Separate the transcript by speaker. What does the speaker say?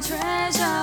Speaker 1: treasure.